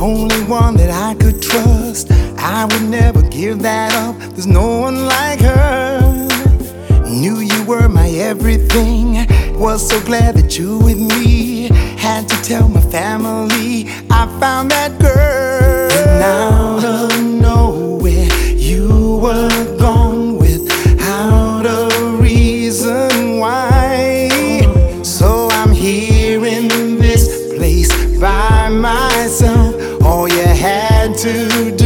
Only one that I could trust. I would never give that up. There's no one like everything. Was so glad that you with me. Had to tell my family I found that girl. And out of nowhere, you were gone without a reason why. So I'm here in this place by myself. All you had to do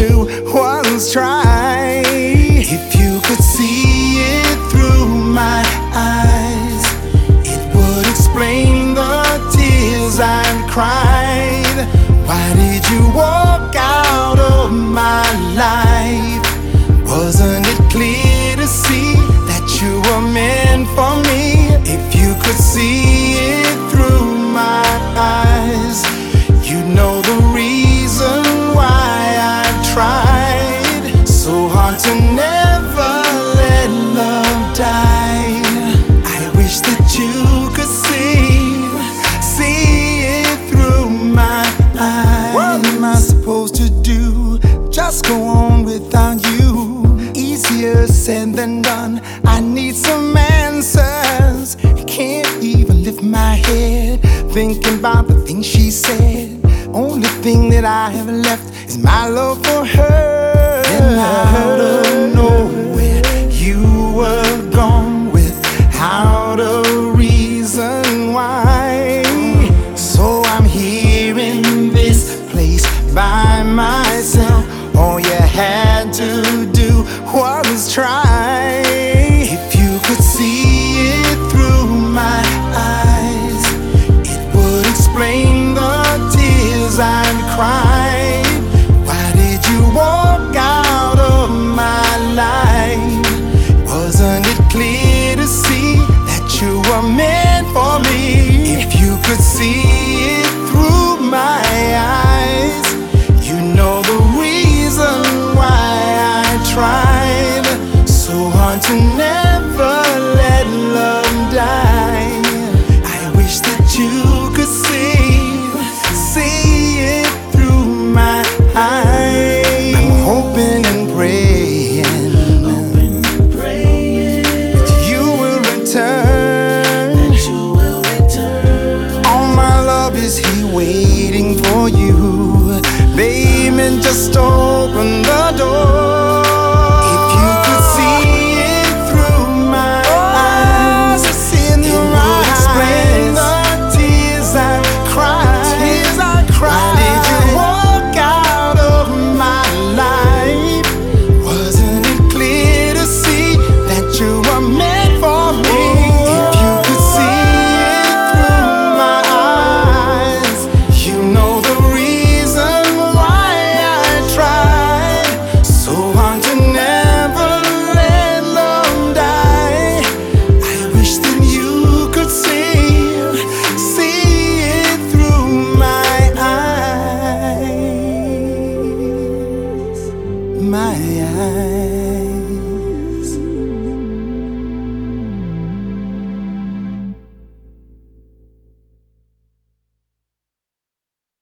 you could see, see it through my eyes. What am I supposed to do? Just go on without you. Easier said than done. I need some answers. I can't even lift my head thinking about the things she said. Only thing that I have left is my love for her. trying to do what was trying. tried so hard to never let love die. I wish that you could see, see it through my eyes. I'm hoping and praying, hoping and praying that you will return. That you will return. All my love is here waiting for you, baby. Just open the door.